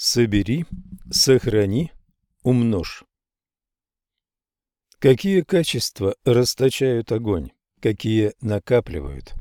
Собери, сохрани, умножь. Какие качества расточают огонь, какие накапливают?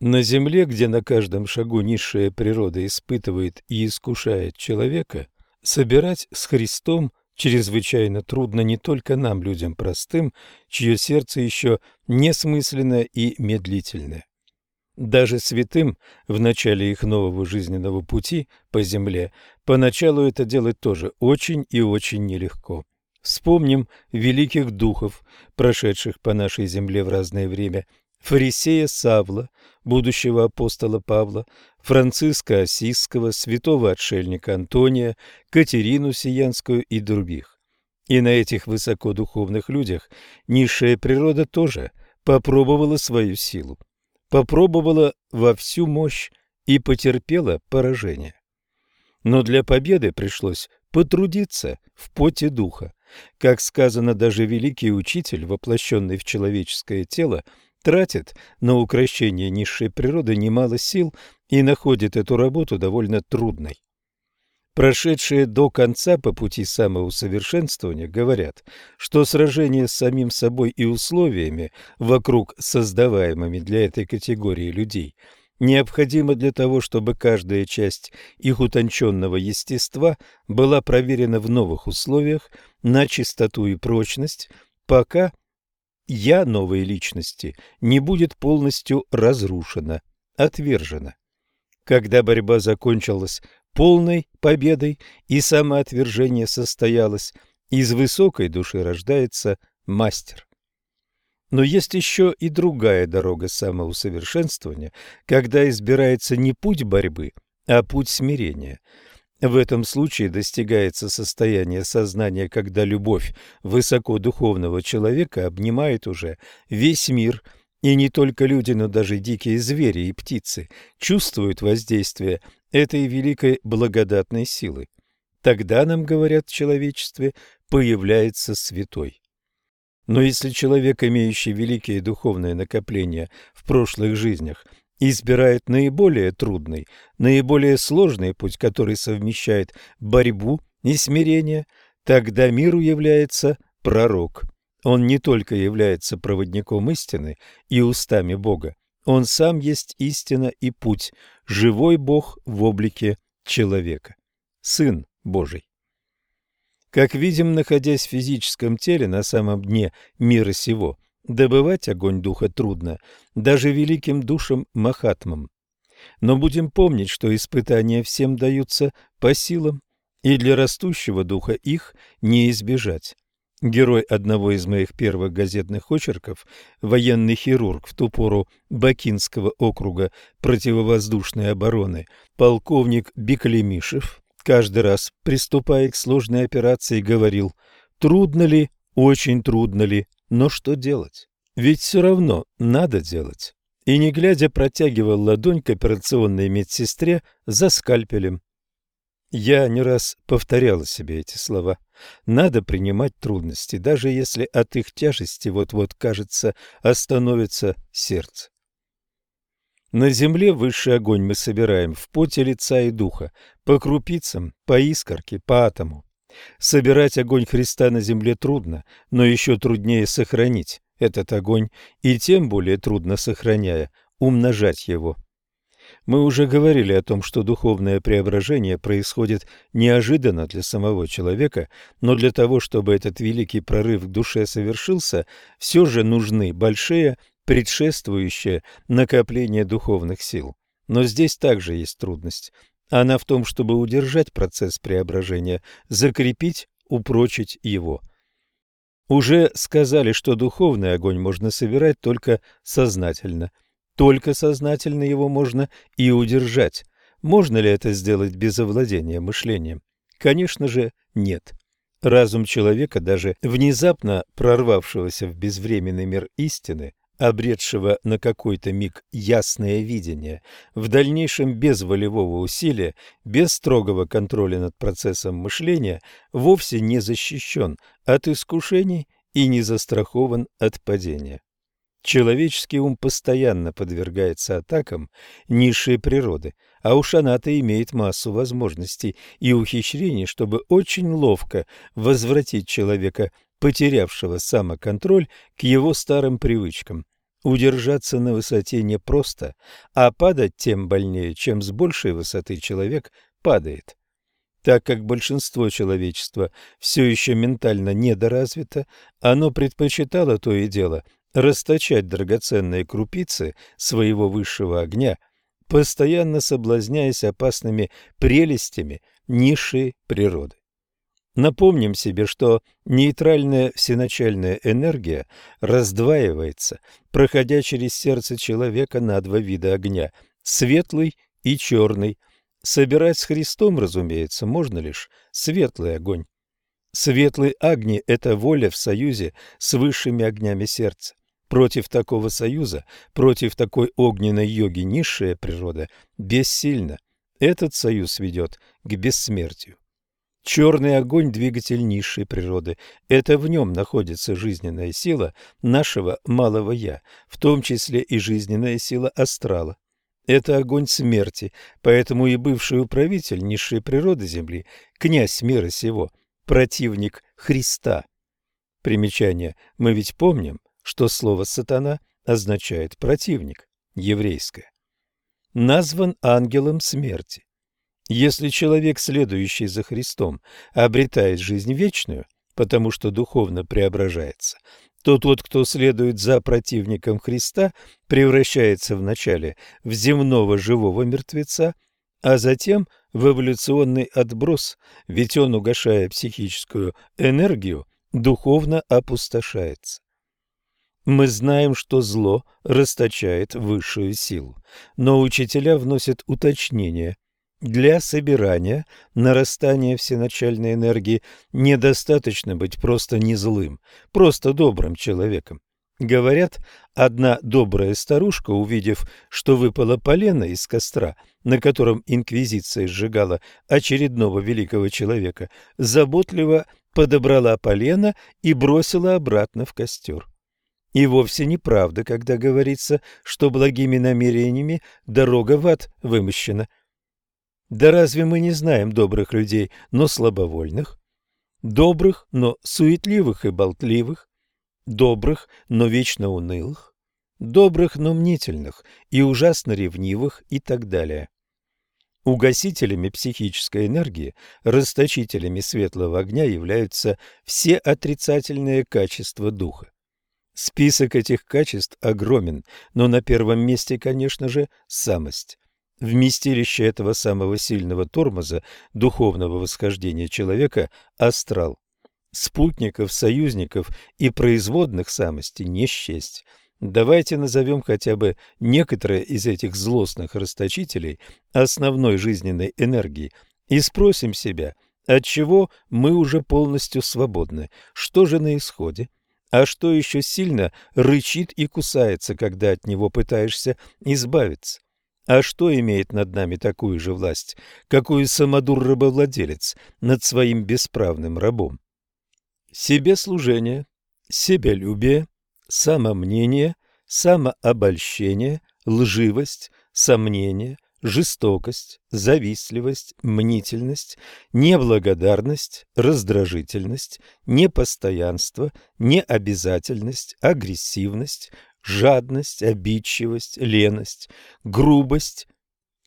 На земле, где на каждом шагу низшая природа испытывает и искушает человека, собирать с Христом чрезвычайно трудно не только нам, людям простым, чье сердце еще несмысленное и медлительное. Даже святым в начале их нового жизненного пути по земле поначалу это делать тоже очень и очень нелегко. Вспомним великих духов, прошедших по нашей земле в разное время, фарисея Савла, будущего апостола Павла, Франциска Осисского, святого отшельника Антония, Катерину Сиянскую и других. И на этих высокодуховных людях низшая природа тоже попробовала свою силу попробовала во всю мощь и потерпела поражение. Но для победы пришлось потрудиться в поте духа. Как сказано, даже великий учитель, воплощенный в человеческое тело, тратит на укращение низшей природы немало сил и находит эту работу довольно трудной. Прошедшие до конца по пути самоусовершенствования говорят, что сражение с самим собой и условиями, вокруг создаваемыми для этой категории людей, необходимо для того, чтобы каждая часть их утонченного естества была проверена в новых условиях на чистоту и прочность, пока «я» новой личности не будет полностью разрушена, отвержена. Когда борьба закончилась полной победой и самоотвержение состоялось, из высокой души рождается мастер. Но есть еще и другая дорога самоусовершенствования, когда избирается не путь борьбы, а путь смирения. В этом случае достигается состояние сознания, когда любовь высокодуховного человека обнимает уже весь мир – и не только люди, но даже дикие звери и птицы чувствуют воздействие этой великой благодатной силы. Тогда, нам говорят в человечестве, появляется святой. Но если человек, имеющий великие духовные накопления в прошлых жизнях, избирает наиболее трудный, наиболее сложный путь, который совмещает борьбу и смирение, тогда миру является пророк. Он не только является проводником истины и устами Бога, он сам есть истина и путь, живой Бог в облике человека, Сын Божий. Как видим, находясь в физическом теле на самом дне мира сего, добывать огонь духа трудно, даже великим душам Махатмам. Но будем помнить, что испытания всем даются по силам, и для растущего духа их не избежать. Герой одного из моих первых газетных очерков, военный хирург в ту пору Бакинского округа противовоздушной обороны, полковник Беклемишев, каждый раз, приступая к сложной операции, говорил «Трудно ли? Очень трудно ли? Но что делать? Ведь все равно надо делать». И не глядя протягивал ладонь к операционной медсестре за скальпелем. Я не раз повторяла себе эти слова. Надо принимать трудности, даже если от их тяжести вот-вот, кажется, остановится сердце. На земле высший огонь мы собираем в поте лица и духа, по крупицам, по искорке, по атому. Собирать огонь Христа на земле трудно, но еще труднее сохранить этот огонь, и тем более трудно сохраняя, умножать его. Мы уже говорили о том, что духовное преображение происходит неожиданно для самого человека, но для того, чтобы этот великий прорыв в душе совершился, все же нужны большие предшествующие накопления духовных сил. Но здесь также есть трудность. Она в том, чтобы удержать процесс преображения, закрепить, упрочить его. Уже сказали, что духовный огонь можно собирать только сознательно – только сознательно его можно и удержать. Можно ли это сделать без овладения мышлением? Конечно же, нет. Разум человека, даже внезапно прорвавшегося в безвременный мир истины, обретшего на какой-то миг ясное видение, в дальнейшем без волевого усилия, без строгого контроля над процессом мышления, вовсе не защищен от искушений и не застрахован от падения. Человеческий ум постоянно подвергается атакам низшей природы, а уж она-то имеет массу возможностей и ухищрений, чтобы очень ловко возвратить человека, потерявшего самоконтроль, к его старым привычкам. Удержаться на высоте непросто, а падать тем больнее, чем с большей высоты человек падает. Так как большинство человечества все еще ментально недоразвито, оно предпочитало то и дело – расточать драгоценные крупицы своего высшего огня, постоянно соблазняясь опасными прелестями низшей природы. Напомним себе, что нейтральная всеначальная энергия раздваивается, проходя через сердце человека на два вида огня – светлый и черный. Собирать с Христом, разумеется, можно лишь светлый огонь. Светлый огни – это воля в союзе с высшими огнями сердца. Против такого союза, против такой огненной йоги низшая природа бессильна. Этот союз ведет к бессмертию. Черный огонь – двигатель низшей природы. Это в нем находится жизненная сила нашего малого «я», в том числе и жизненная сила астрала. Это огонь смерти, поэтому и бывший управитель низшей природы Земли, князь мира сего, противник Христа. Примечание. Мы ведь помним, что слово «сатана» означает «противник», еврейское. Назван ангелом смерти. Если человек, следующий за Христом, обретает жизнь вечную, потому что духовно преображается, то тот, кто следует за противником Христа, превращается вначале в земного живого мертвеца, а затем в эволюционный отброс, ведь он, угошая психическую энергию, духовно опустошается. Мы знаем, что зло расточает высшую силу, но учителя вносят уточнение. Для собирания нарастания всеначальной энергии недостаточно быть просто не злым, просто добрым человеком. Говорят, одна добрая старушка, увидев, что выпало полено из костра, на котором инквизиция сжигала очередного великого человека, заботливо подобрала полено и бросила обратно в костер. И вовсе неправда, когда говорится, что благими намерениями дорога в ад вымощена. Да разве мы не знаем добрых людей, но слабовольных? Добрых, но суетливых и болтливых? Добрых, но вечно унылых? Добрых, но мнительных и ужасно ревнивых и так далее. Угасителями психической энергии, расточителями светлого огня являются все отрицательные качества духа. Список этих качеств огромен, но на первом месте, конечно же, самость. Вместилище этого самого сильного тормоза духовного восхождения человека – астрал. Спутников, союзников и производных самости не счесть. Давайте назовем хотя бы некоторые из этих злостных расточителей основной жизненной энергии и спросим себя, от чего мы уже полностью свободны, что же на исходе? А что еще сильно рычит и кусается, когда от него пытаешься избавиться. А что имеет над нами такую же власть, какую самодур-рабовладелец над своим бесправным рабом? Себе служение, себялюбие, самомнение, самообольщение, лживость, сомнение – жестокость, завистливость, мнительность, неблагодарность, раздражительность, непостоянство, необязательность, агрессивность, жадность, обидчивость, леность, грубость,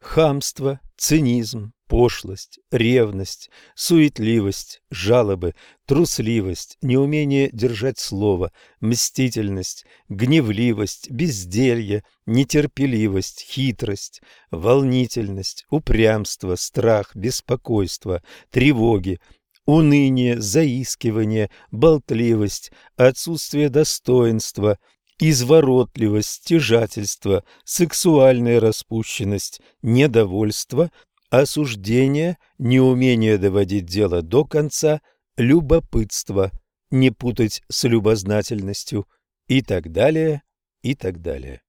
хамство, цинизм, пошлость, ревность, суетливость, жалобы, трусливость, неумение держать слово, мстительность, гневливость, безделье, нетерпеливость, хитрость, волнительность, упрямство, страх, беспокойство, тревоги, уныние, заискивание, болтливость, отсутствие достоинства, изворотливость, стяжательство, сексуальная распущенность, недовольство, осуждение, неумение доводить дело до конца, любопытство, не путать с любознательностью и так далее, и так далее.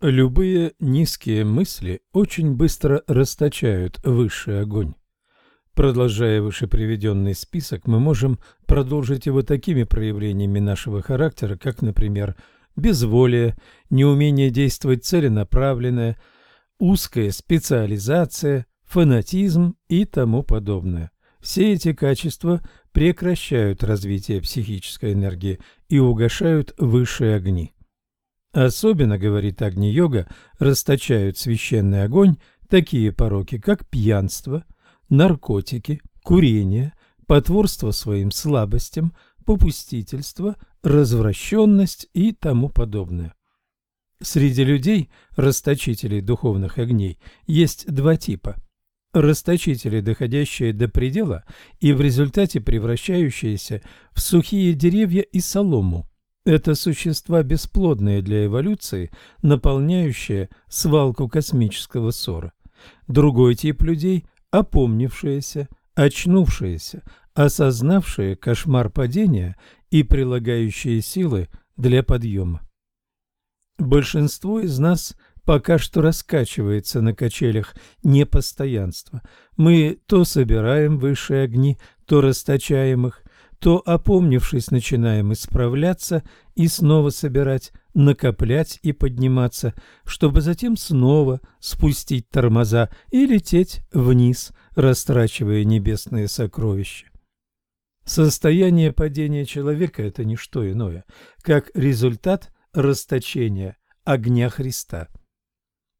Любые низкие мысли очень быстро расточают высший огонь. Продолжая выше приведенный список, мы можем продолжить его такими проявлениями нашего характера, как, например, безволие, неумение действовать целенаправленно, узкая специализация, фанатизм и тому подобное. Все эти качества прекращают развитие психической энергии и угошают высшие огни. Особенно, говорит Агни-йога, расточают священный огонь такие пороки, как пьянство, наркотики, курение, потворство своим слабостям, попустительство, развращенность и тому подобное. Среди людей, расточителей духовных огней, есть два типа. Расточители, доходящие до предела и в результате превращающиеся в сухие деревья и солому. Это существа бесплодные для эволюции, наполняющие свалку космического ссора. Другой тип людей – опомнившиеся, очнувшиеся, осознавшие кошмар падения и прилагающие силы для подъема. Большинство из нас пока что раскачивается на качелях непостоянства. Мы то собираем высшие огни, то расточаем их, то, опомнившись, начинаем исправляться и снова собирать, накоплять и подниматься, чтобы затем снова спустить тормоза и лететь вниз, растрачивая небесные сокровища. Состояние падения человека – это не что иное, как результат расточения огня Христа.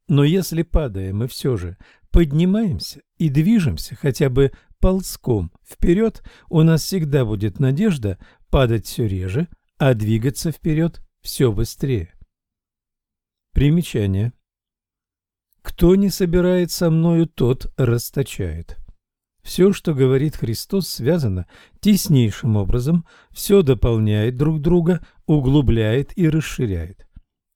Но если падаем мы все же поднимаемся и движемся хотя бы ползком вперед, у нас всегда будет надежда падать все реже, а двигаться вперед все быстрее. Примечание. Кто не собирает со мною, тот расточает. Все, что говорит Христос, связано теснейшим образом, все дополняет друг друга, углубляет и расширяет.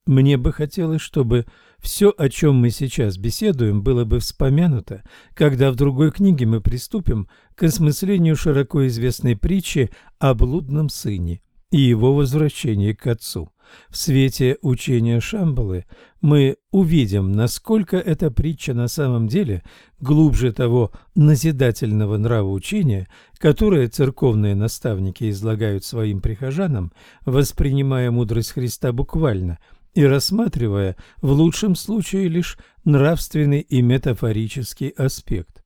Мне бы хотелось, чтобы все, о чем мы сейчас беседуем, было бы вспомянуто, когда в другой книге мы приступим к осмыслению широко известной притчи о блудном сыне и его возвращении к отцу. В свете учения Шамбалы мы увидим, насколько эта притча на самом деле глубже того назидательного нравоучения, которое церковные наставники излагают своим прихожанам, воспринимая мудрость Христа буквально – и рассматривая в лучшем случае лишь нравственный и метафорический аспект.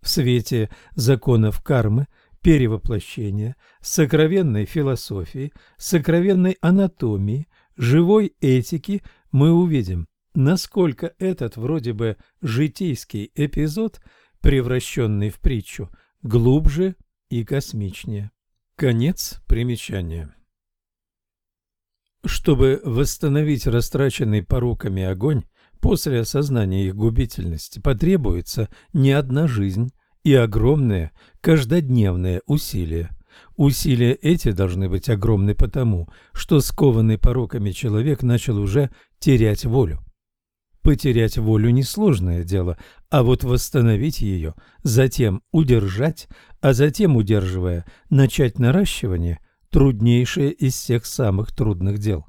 В свете законов кармы, перевоплощения, сокровенной философии, сокровенной анатомии, живой этики мы увидим, насколько этот вроде бы житейский эпизод, превращенный в притчу, глубже и космичнее. Конец примечания. Чтобы восстановить растраченный пороками огонь, после осознания их губительности потребуется не одна жизнь и огромные каждодневные усилия. Усилия эти должны быть огромны потому, что скованный пороками человек начал уже терять волю. Потерять волю – несложное дело, а вот восстановить ее, затем удержать, а затем, удерживая, начать наращивание труднейшее из всех самых трудных дел.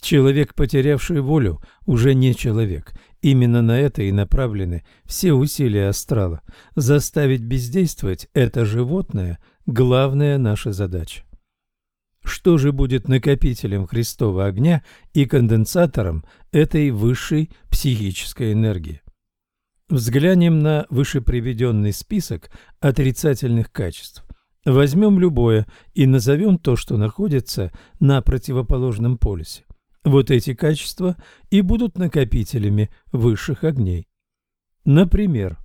Человек, потерявший волю, уже не человек. Именно на это и направлены все усилия астрала. Заставить бездействовать это животное – главная наша задача. Что же будет накопителем Христова огня и конденсатором этой высшей психической энергии? Взглянем на вышеприведенный список отрицательных качеств. Возьмем любое и назовем то, что находится на противоположном полюсе. Вот эти качества и будут накопителями высших огней. Например,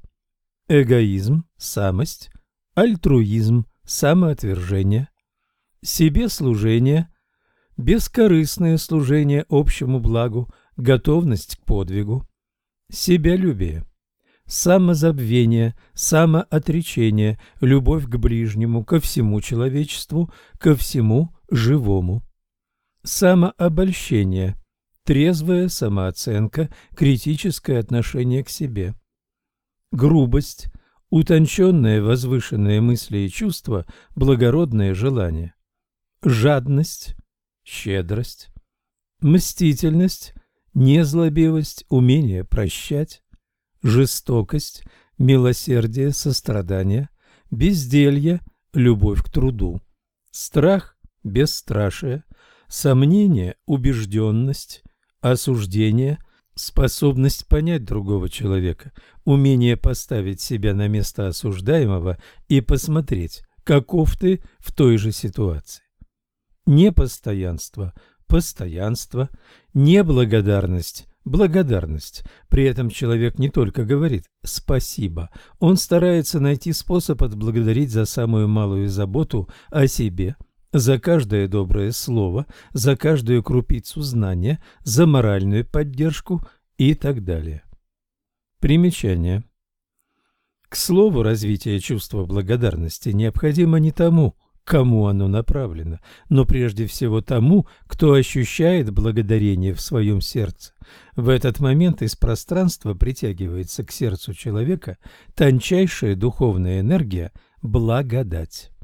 эгоизм, самость, альтруизм, самоотвержение, себе служение, бескорыстное служение общему благу, готовность к подвигу, себялюбие самозабвение, самоотречение, любовь к ближнему, ко всему человечеству, ко всему живому. Самообольщение, трезвая самооценка, критическое отношение к себе. Грубость, утонченные возвышенные мысли и чувства, благородные желания. Жадность, щедрость, мстительность, незлобивость, умение прощать. Жестокость, милосердие, сострадание, безделье, любовь к труду, страх, бесстрашие, сомнение, убежденность, осуждение, способность понять другого человека, умение поставить себя на место осуждаемого и посмотреть, каков ты в той же ситуации. Непостоянство – постоянство, неблагодарность – благодарность. При этом человек не только говорит «спасибо», он старается найти способ отблагодарить за самую малую заботу о себе, за каждое доброе слово, за каждую крупицу знания, за моральную поддержку и так далее. Примечание. К слову, развитие чувства благодарности необходимо не тому, кому оно направлено, но прежде всего тому, кто ощущает благодарение в своем сердце. В этот момент из пространства притягивается к сердцу человека тончайшая духовная энергия – благодать.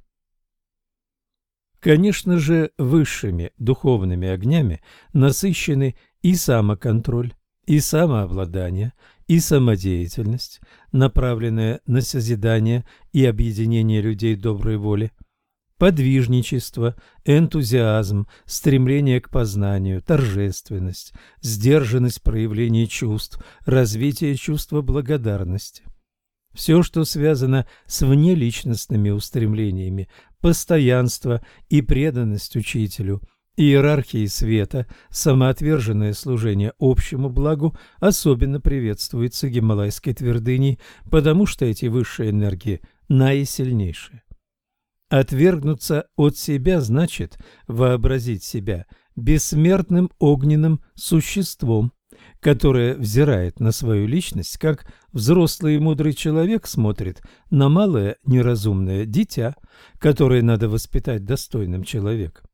Конечно же, высшими духовными огнями насыщены и самоконтроль, и самообладание, и самодеятельность, направленная на созидание и объединение людей доброй воли, подвижничество, энтузиазм, стремление к познанию, торжественность, сдержанность проявления чувств, развитие чувства благодарности. Все, что связано с внеличностными устремлениями, постоянство и преданность учителю, иерархии света, самоотверженное служение общему благу особенно приветствуется гималайской твердыней, потому что эти высшие энергии наисильнейшие. Отвергнуться от себя значит вообразить себя бессмертным огненным существом, которое взирает на свою личность, как взрослый и мудрый человек смотрит на малое неразумное дитя, которое надо воспитать достойным человеком.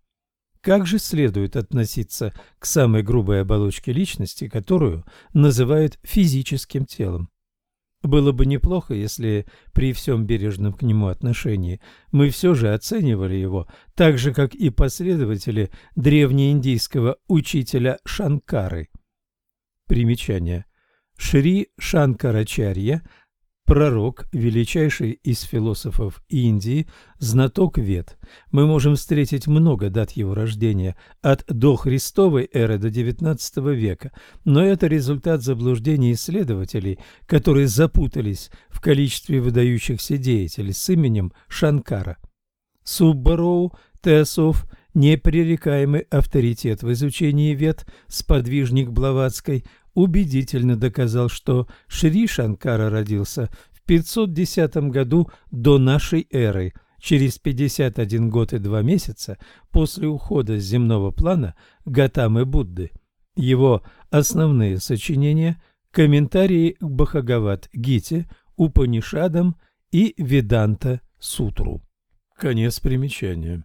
Как же следует относиться к самой грубой оболочке личности, которую называют физическим телом? Было бы неплохо, если при всем бережном к нему отношении мы все же оценивали его, так же, как и последователи древнеиндийского учителя Шанкары. Примечание. Шри Шанкарачарья, пророк, величайший из философов Индии, знаток вед. Мы можем встретить много дат его рождения, от дохристовой эры до XIX века, но это результат заблуждений исследователей, которые запутались в количестве выдающихся деятелей с именем Шанкара. Суббароу, Теософ – непререкаемый авторитет в изучении вет, сподвижник Блаватской, убедительно доказал, что Шри Шанкара родился в 510 году до нашей эры, через 51 год и 2 месяца после ухода с земного плана Гатамы Будды. Его основные сочинения – комментарии к Бхагават-гите, Упанишадам и Веданта Сутру. Конец примечания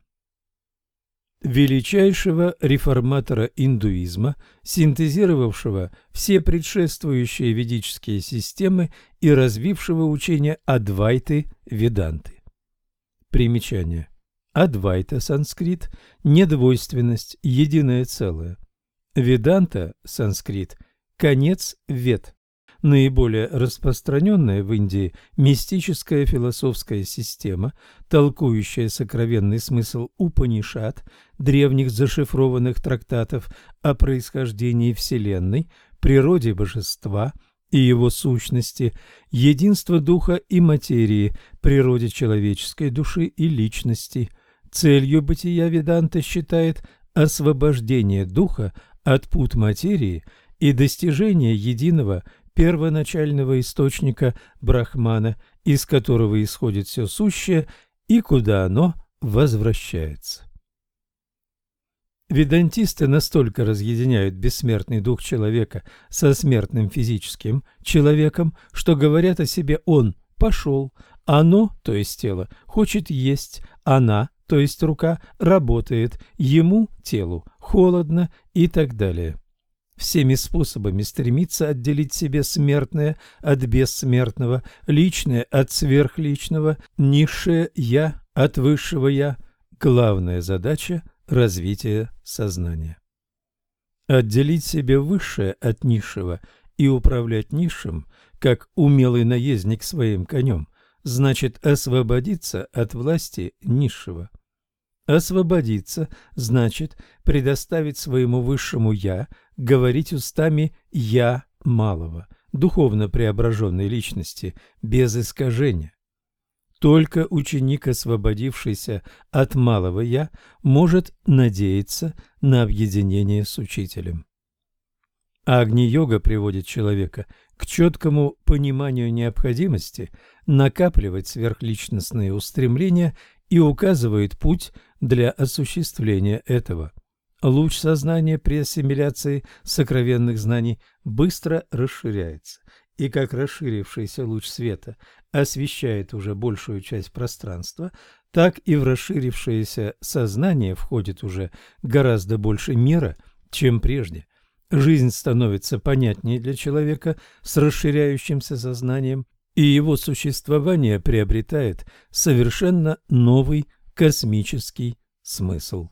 величайшего реформатора индуизма, синтезировавшего все предшествующие ведические системы и развившего учение Адвайты Веданты. Примечание. Адвайта, санскрит, недвойственность, единое целое. Веданта, санскрит, конец вед наиболее распространенная в Индии мистическая философская система, толкующая сокровенный смысл Упанишат, древних зашифрованных трактатов о происхождении Вселенной, природе божества и его сущности, единство духа и материи, природе человеческой души и личности. Целью бытия Веданта считает освобождение духа от пут материи и достижение единого первоначального источника Брахмана, из которого исходит все сущее и куда оно возвращается. Ведантисты настолько разъединяют бессмертный дух человека со смертным физическим человеком, что говорят о себе «он пошел», «оно», то есть тело, хочет есть, «она», то есть рука, работает, ему, телу, холодно и так далее всеми способами стремится отделить себе смертное от бессмертного, личное от сверхличного, низшее «я» от высшего «я» – главная задача развития сознания. Отделить себе высшее от низшего и управлять низшим, как умелый наездник своим конем, значит освободиться от власти низшего. Освободиться значит предоставить своему высшему «я» говорить устами «я» малого, духовно преображенной личности, без искажения. Только ученик, освободившийся от малого «я», может надеяться на объединение с учителем. Агни-йога приводит человека к четкому пониманию необходимости накапливать сверхличностные устремления и указывает путь для осуществления этого. Луч сознания при ассимиляции сокровенных знаний быстро расширяется, и как расширившийся луч света освещает уже большую часть пространства, так и в расширившееся сознание входит уже гораздо больше мира, чем прежде. Жизнь становится понятнее для человека с расширяющимся сознанием, и его существование приобретает совершенно новый космический смысл.